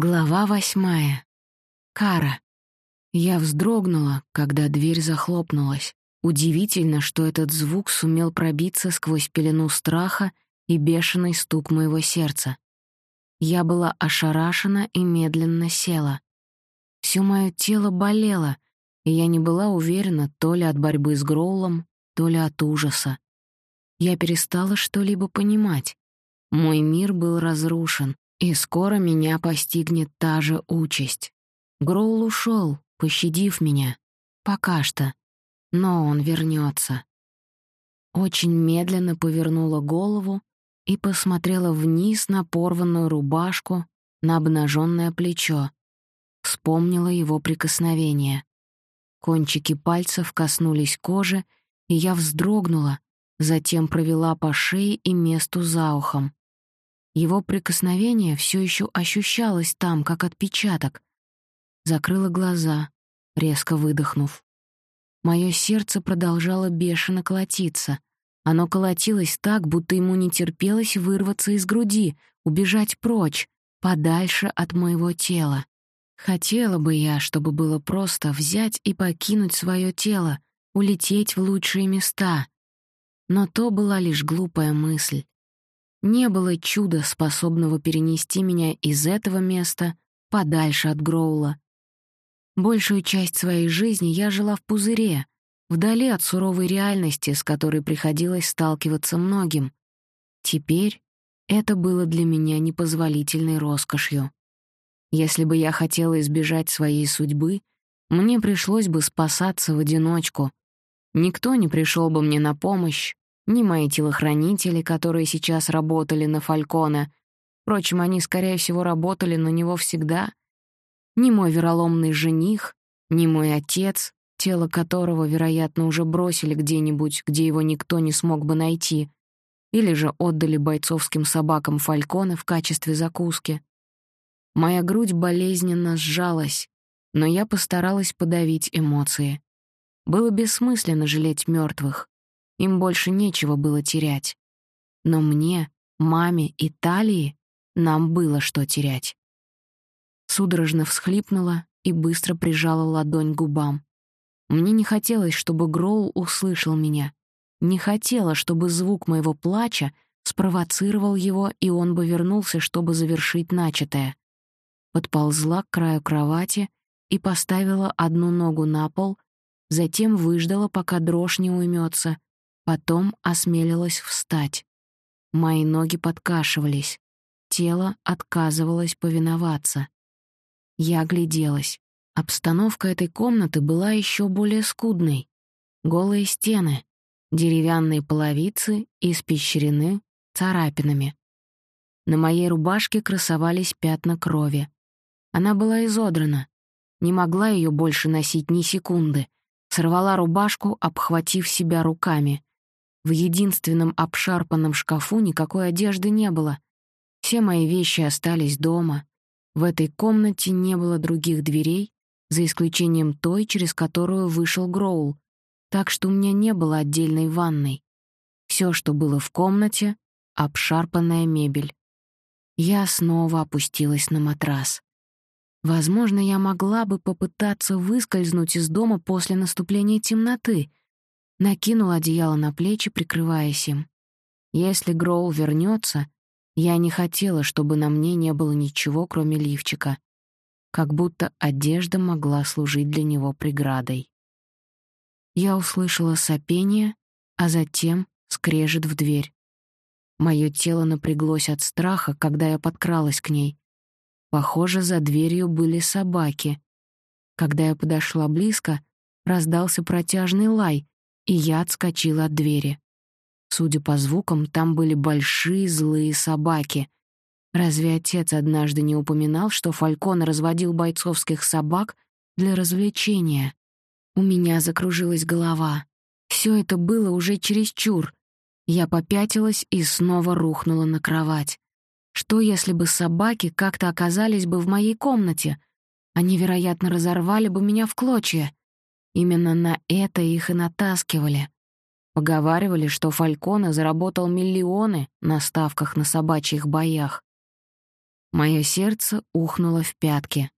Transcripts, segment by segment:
Глава восьмая. Кара. Я вздрогнула, когда дверь захлопнулась. Удивительно, что этот звук сумел пробиться сквозь пелену страха и бешеный стук моего сердца. Я была ошарашена и медленно села. Всё моё тело болело, и я не была уверена то ли от борьбы с Гроулом, то ли от ужаса. Я перестала что-либо понимать. Мой мир был разрушен, и скоро меня постигнет та же участь. Гроул ушел, пощадив меня. Пока что. Но он вернется. Очень медленно повернула голову и посмотрела вниз на порванную рубашку, на обнаженное плечо. Вспомнила его прикосновение. Кончики пальцев коснулись кожи, и я вздрогнула, затем провела по шее и месту за ухом. Его прикосновение все еще ощущалось там, как отпечаток. Закрыла глаза, резко выдохнув. Мое сердце продолжало бешено колотиться. Оно колотилось так, будто ему не терпелось вырваться из груди, убежать прочь, подальше от моего тела. Хотела бы я, чтобы было просто взять и покинуть свое тело, улететь в лучшие места. Но то была лишь глупая мысль. Не было чуда, способного перенести меня из этого места подальше от Гроула. Большую часть своей жизни я жила в пузыре, вдали от суровой реальности, с которой приходилось сталкиваться многим. Теперь это было для меня непозволительной роскошью. Если бы я хотела избежать своей судьбы, мне пришлось бы спасаться в одиночку. Никто не пришел бы мне на помощь, ни мои телохранители, которые сейчас работали на Фалькона, впрочем, они, скорее всего, работали на него всегда, ни мой вероломный жених, ни мой отец, тело которого, вероятно, уже бросили где-нибудь, где его никто не смог бы найти, или же отдали бойцовским собакам Фалькона в качестве закуски. Моя грудь болезненно сжалась, но я постаралась подавить эмоции. Было бессмысленно жалеть мертвых. Им больше нечего было терять. Но мне, маме и Талии нам было что терять. Судорожно всхлипнула и быстро прижала ладонь к губам. Мне не хотелось, чтобы Гроул услышал меня. Не хотела, чтобы звук моего плача спровоцировал его, и он бы вернулся, чтобы завершить начатое. Подползла к краю кровати и поставила одну ногу на пол, затем выждала, пока дрожь не уймется, Потом осмелилась встать. Мои ноги подкашивались. Тело отказывалось повиноваться. Я огляделась. Обстановка этой комнаты была еще более скудной. Голые стены, деревянные половицы испещрены царапинами. На моей рубашке красовались пятна крови. Она была изодрана. Не могла ее больше носить ни секунды. Сорвала рубашку, обхватив себя руками. В единственном обшарпанном шкафу никакой одежды не было. Все мои вещи остались дома. В этой комнате не было других дверей, за исключением той, через которую вышел Гроул, так что у меня не было отдельной ванной. Все, что было в комнате — обшарпанная мебель. Я снова опустилась на матрас. Возможно, я могла бы попытаться выскользнуть из дома после наступления темноты, Накинул одеяло на плечи, прикрываясь им. Если Гроул вернется, я не хотела, чтобы на мне не было ничего, кроме лифчика. Как будто одежда могла служить для него преградой. Я услышала сопение, а затем скрежет в дверь. Моё тело напряглось от страха, когда я подкралась к ней. Похоже, за дверью были собаки. Когда я подошла близко, раздался протяжный лай, и я отскочила от двери. Судя по звукам, там были большие злые собаки. Разве отец однажды не упоминал, что Фалькон разводил бойцовских собак для развлечения? У меня закружилась голова. Все это было уже чересчур. Я попятилась и снова рухнула на кровать. Что, если бы собаки как-то оказались бы в моей комнате? Они, вероятно, разорвали бы меня в клочья. Именно на это их и натаскивали. Поговаривали, что Фалькона заработал миллионы на ставках на собачьих боях. Мое сердце ухнуло в пятки.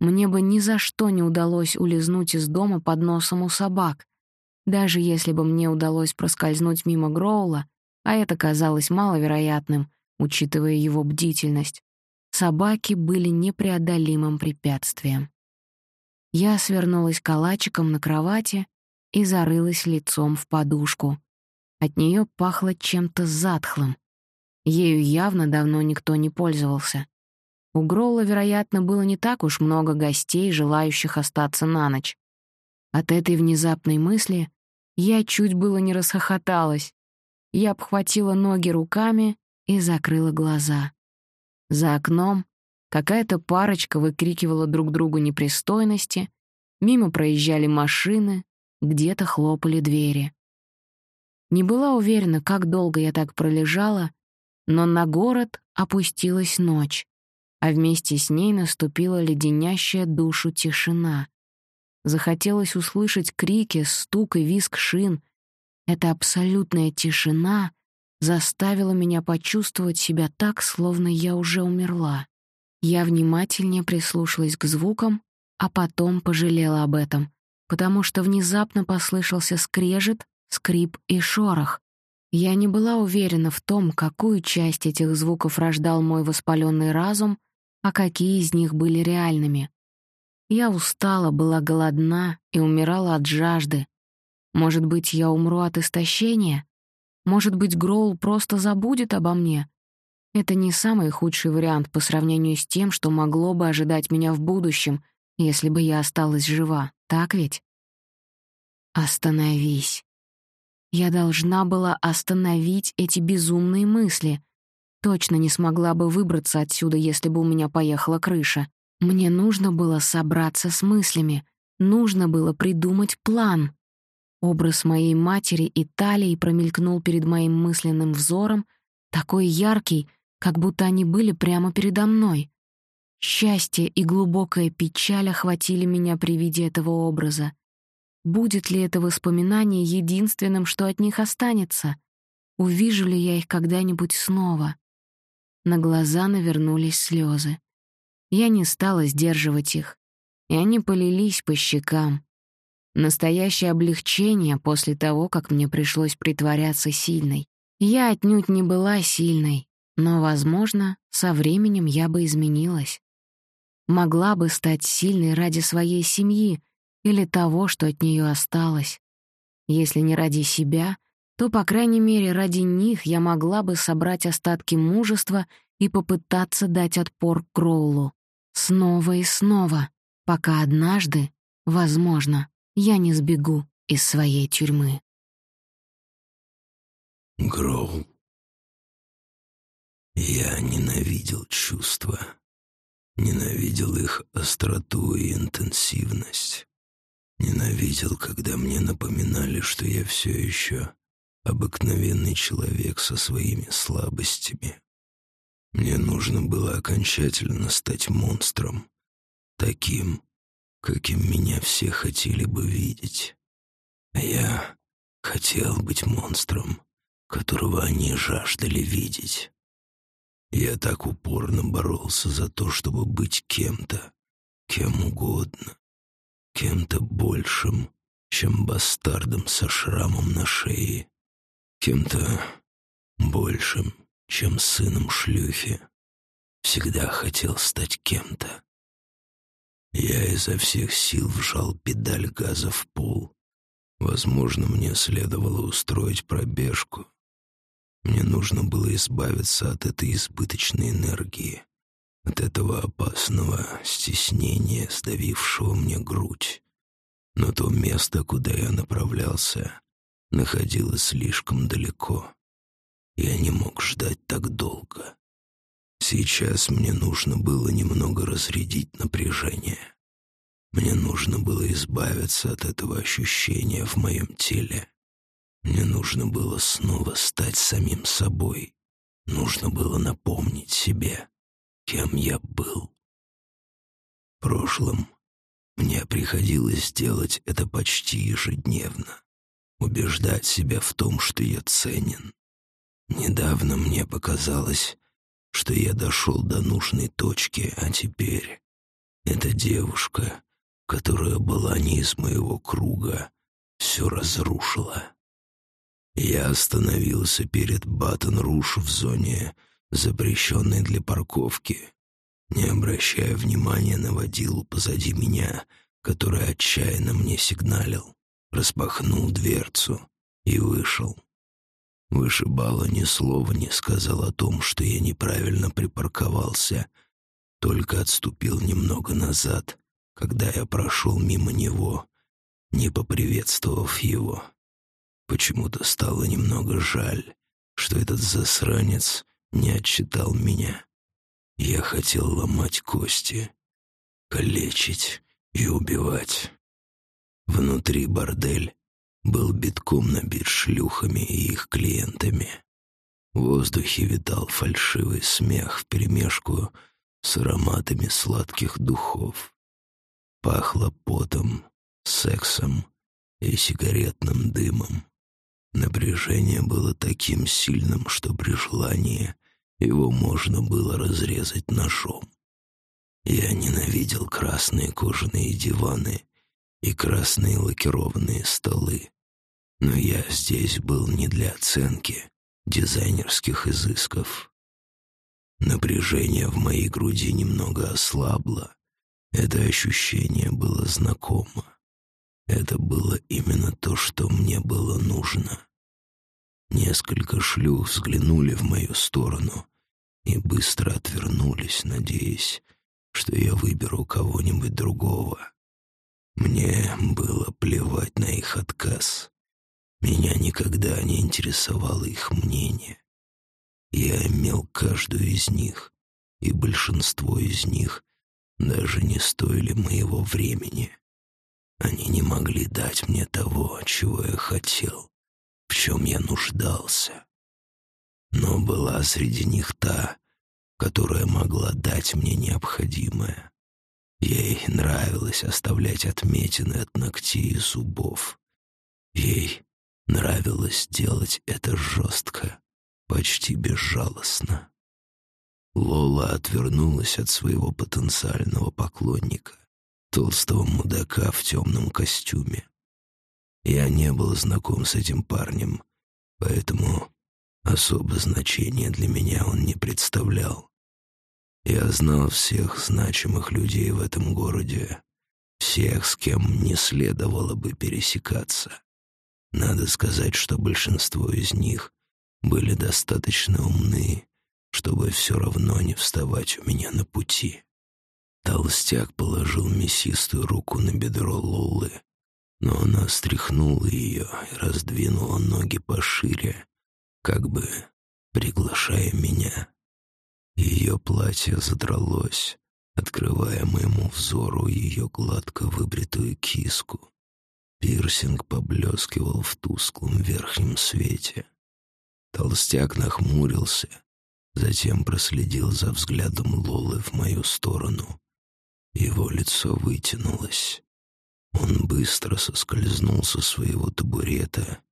Мне бы ни за что не удалось улизнуть из дома под носом у собак. Даже если бы мне удалось проскользнуть мимо Гроула, а это казалось маловероятным, учитывая его бдительность, собаки были непреодолимым препятствием. Я свернулась калачиком на кровати и зарылась лицом в подушку. От нее пахло чем-то затхлым. Ею явно давно никто не пользовался. У Гролла, вероятно, было не так уж много гостей, желающих остаться на ночь. От этой внезапной мысли я чуть было не расхохоталась. Я обхватила ноги руками и закрыла глаза. За окном какая-то парочка выкрикивала друг другу непристойности, мимо проезжали машины, где-то хлопали двери. Не была уверена, как долго я так пролежала, но на город опустилась ночь а вместе с ней наступила леденящая душу тишина. Захотелось услышать крики, стук и визг шин. Эта абсолютная тишина заставила меня почувствовать себя так, словно я уже умерла. Я внимательнее прислушалась к звукам, а потом пожалела об этом, потому что внезапно послышался скрежет, скрип и шорох. Я не была уверена в том, какую часть этих звуков рождал мой воспаленный разум, а какие из них были реальными. Я устала, была голодна и умирала от жажды. Может быть, я умру от истощения? Может быть, Гроул просто забудет обо мне? Это не самый худший вариант по сравнению с тем, что могло бы ожидать меня в будущем, если бы я осталась жива, так ведь? Остановись. Я должна была остановить эти безумные мысли — Точно не смогла бы выбраться отсюда, если бы у меня поехала крыша. Мне нужно было собраться с мыслями, нужно было придумать план. Образ моей матери и талии промелькнул перед моим мысленным взором, такой яркий, как будто они были прямо передо мной. Счастье и глубокая печаль охватили меня при виде этого образа. Будет ли это воспоминание единственным, что от них останется? Увижу ли я их когда-нибудь снова? На глаза навернулись слезы. Я не стала сдерживать их, и они полились по щекам. Настоящее облегчение после того, как мне пришлось притворяться сильной. Я отнюдь не была сильной, но, возможно, со временем я бы изменилась. Могла бы стать сильной ради своей семьи или того, что от нее осталось. Если не ради себя, то, по крайней мере, ради них я могла бы собрать остатки мужества и попытаться дать отпор Кроулу. Снова и снова, пока однажды, возможно, я не сбегу из своей тюрьмы. Гроул. Я ненавидел чувства. Ненавидел их остроту и интенсивность. Ненавидел, когда мне напоминали, что я все еще обыкновенный человек со своими слабостями. Мне нужно было окончательно стать монстром, таким, каким меня все хотели бы видеть. А я хотел быть монстром, которого они жаждали видеть. Я так упорно боролся за то, чтобы быть кем-то, кем угодно, кем-то большим, чем бастардом со шрамом на шее кем-то большим, чем сыном шлюхи. Всегда хотел стать кем-то. Я изо всех сил вжал педаль газа в пол. Возможно, мне следовало устроить пробежку. Мне нужно было избавиться от этой избыточной энергии, от этого опасного стеснения, сдавившего мне грудь. Но то место, куда я направлялся, находилась слишком далеко. Я не мог ждать так долго. Сейчас мне нужно было немного разрядить напряжение. Мне нужно было избавиться от этого ощущения в моем теле. Мне нужно было снова стать самим собой. Нужно было напомнить себе, кем я был. В прошлом мне приходилось делать это почти ежедневно убеждать себя в том, что я ценен. Недавно мне показалось, что я дошел до нужной точки, а теперь эта девушка, которая была не из моего круга, все разрушила. Я остановился перед Баттон-Руш в зоне, запрещенной для парковки, не обращая внимания на водилу позади меня, который отчаянно мне сигналил, распахнул дверцу и вышел. Вышибала ни слова не сказал о том, что я неправильно припарковался, только отступил немного назад, когда я прошел мимо него, не поприветствовав его. Почему-то стало немного жаль, что этот засранец не отчитал меня. Я хотел ломать кости, калечить и убивать. Внутри бордель был битком набит шлюхами и их клиентами. В воздухе витал фальшивый смех вперемешку с ароматами сладких духов. Пахло потом, сексом и сигаретным дымом. Напряжение было таким сильным, что при желании его можно было разрезать ножом. Я ненавидел красные кожаные диваны и красные лакированные столы. Но я здесь был не для оценки дизайнерских изысков. Напряжение в моей груди немного ослабло. Это ощущение было знакомо. Это было именно то, что мне было нужно. Несколько шлюх взглянули в мою сторону и быстро отвернулись, надеясь, что я выберу кого-нибудь другого. Мне было плевать на их отказ. Меня никогда не интересовало их мнение. Я имел каждую из них, и большинство из них даже не стоили моего времени. Они не могли дать мне того, чего я хотел, в чем я нуждался. Но была среди них та, которая могла дать мне необходимое. Ей нравилось оставлять отметины от ногтей и зубов. Ей нравилось делать это жестко, почти безжалостно. Лола отвернулась от своего потенциального поклонника, толстого мудака в темном костюме. Я не был знаком с этим парнем, поэтому особо значения для меня он не представлял. Я знал всех значимых людей в этом городе, всех, с кем не следовало бы пересекаться. Надо сказать, что большинство из них были достаточно умны, чтобы все равно не вставать у меня на пути. Толстяк положил мясистую руку на бедро Лолы, но она стряхнула ее и раздвинула ноги пошире, как бы приглашая меня. Ее платье задралось, открывая моему взору ее гладко выбритую киску. Пирсинг поблескивал в тусклом верхнем свете. Толстяк нахмурился, затем проследил за взглядом Лолы в мою сторону. Его лицо вытянулось. Он быстро соскользнул со своего табурета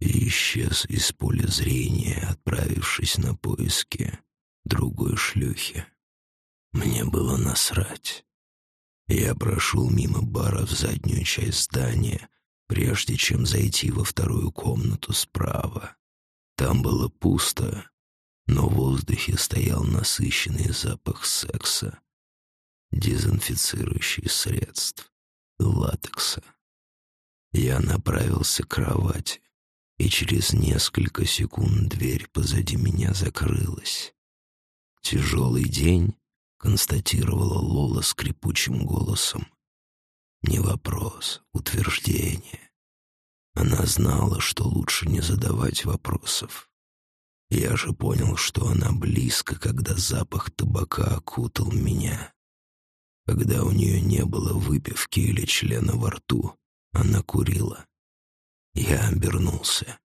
и исчез из поля зрения, отправившись на поиски другой шлюхи. Мне было насрать. Я прошел мимо бара в заднюю часть здания, прежде чем зайти во вторую комнату справа. Там было пусто, но в воздухе стоял насыщенный запах секса, дезинфицирующих средств, латекса. Я направился к кровати, и через несколько секунд дверь позади меня закрылась. «Тяжелый день», — констатировала Лола скрипучим голосом. «Не вопрос, утверждение». Она знала, что лучше не задавать вопросов. Я же понял, что она близко, когда запах табака окутал меня. Когда у нее не было выпивки или члена во рту, она курила. Я обернулся.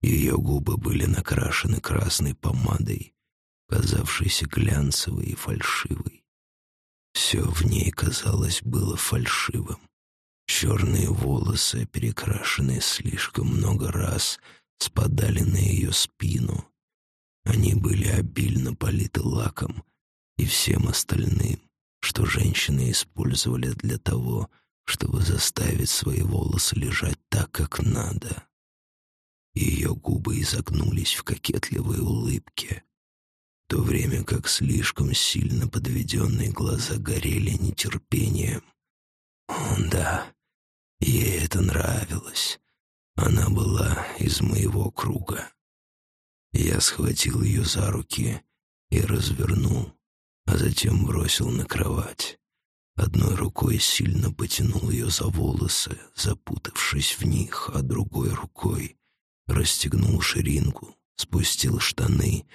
Ее губы были накрашены красной помадой, казавшейся глянцевой и фальшивой. Все в ней, казалось, было фальшивым. Черные волосы, перекрашенные слишком много раз, спадали на ее спину. Они были обильно политы лаком и всем остальным, что женщины использовали для того, чтобы заставить свои волосы лежать так, как надо. Ее губы изогнулись в кокетливой улыбке, в то время как слишком сильно подведенные глаза горели нетерпением. О, да, ей это нравилось. Она была из моего круга. Я схватил ее за руки и развернул, а затем бросил на кровать. Одной рукой сильно потянул ее за волосы, запутавшись в них, а другой рукой расстегнул ширинку, спустил штаны,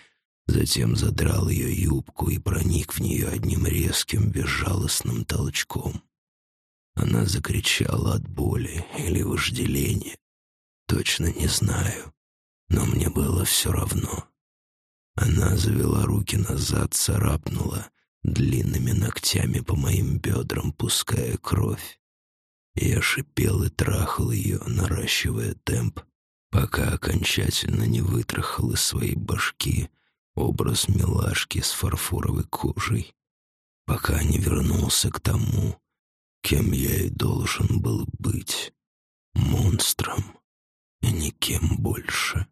затем задрал ее юбку и проник в нее одним резким, безжалостным толчком. Она закричала от боли или вожделения. Точно не знаю, но мне было все равно. Она завела руки назад, царапнула длинными ногтями по моим бедрам, пуская кровь. Я шипел и трахал ее, наращивая темп, пока окончательно не вытрахал из своей башки образ милашки с фарфоровой кожей, пока не вернулся к тому, кем я и должен был быть — монстром и никем больше.